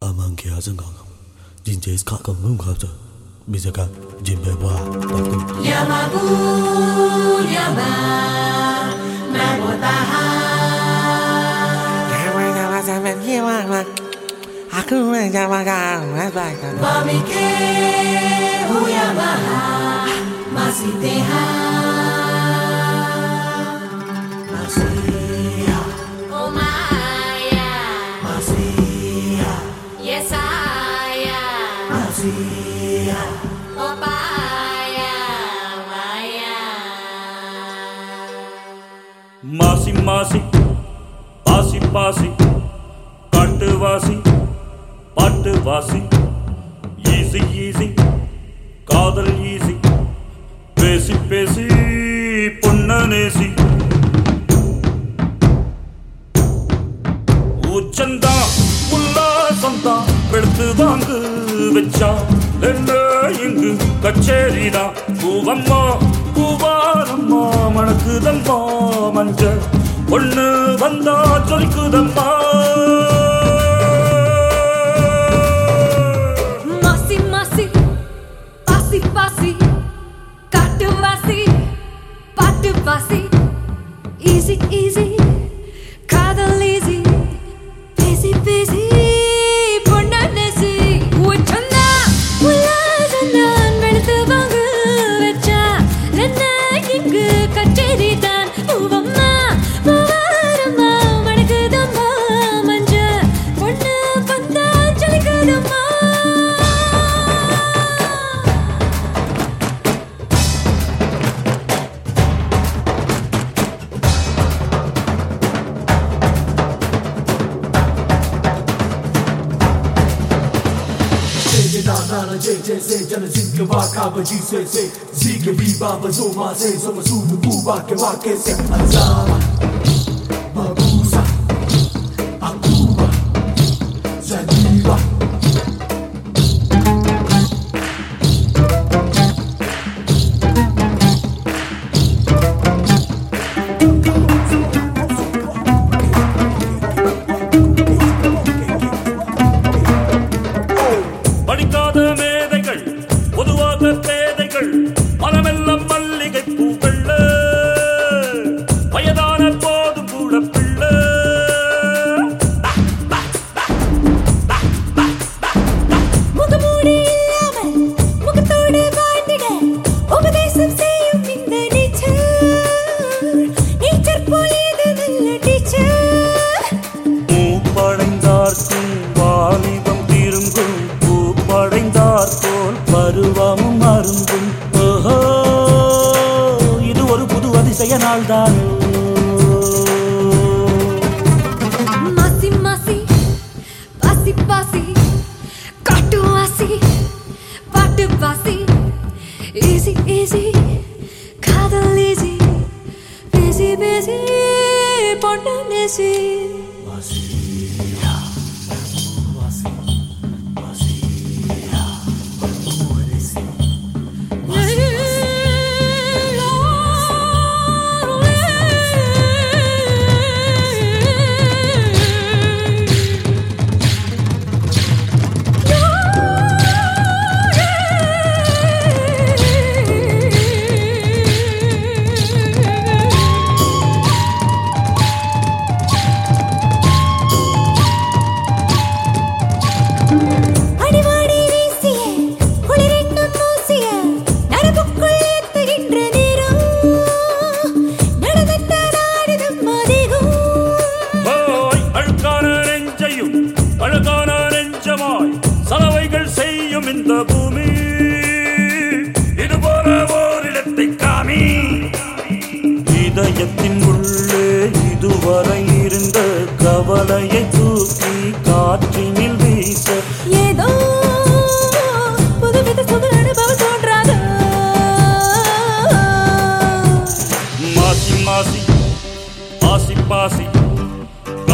Amang kia zangang, jin jes kak kang ngum kau tu, bisa kak jin bebua taku. Yamabu, yama, nabo taha. Yama yama zaman yama, aku yama kang nabak. Bami ke, uyama, masih teha. Am. Masia. Maya. மாசி மாசி பாசி பாசி காட்டு வாசி பாட்டு வாசி easy easy காதல் easy பேசி பேசி மச்சா என்ன இங்கு கச்சேரிதா பூவம்மா பூவாரம்மா மணக்குதம்மா மஞ்ச ஒண்ணு வந்தா சொலிக்குதம்மா மாசி மாசி பாசி பாசி காட்டு வாசி பாட்டு வாசி ஈஸி ஈஸி காதல் ஈஸி பேசி பேசி နာချေချေစေချန်စီကဘာကဘကြီးစေစေဇီကဘီဘာဘဇိုမာစေစမစုဒပူဘာကဘာကေစေအဇာဘာဘူစာအကူဘာဇန်ဒီဘာ புது அதிசய நாள்தான் மாசி மாசி பாசி பாசி காட்டு வாசி பாட்டு வாசி ஈஸி ஈஸி காதல் ஈஸி பிஸி பிஸி பொண்ணு நேசி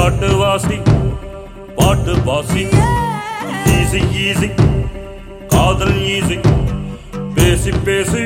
பாட்டு வாசி பாட்டு வாசி. ஈஸி ஈஸி காதல் ஈஸி பேசி பேசி.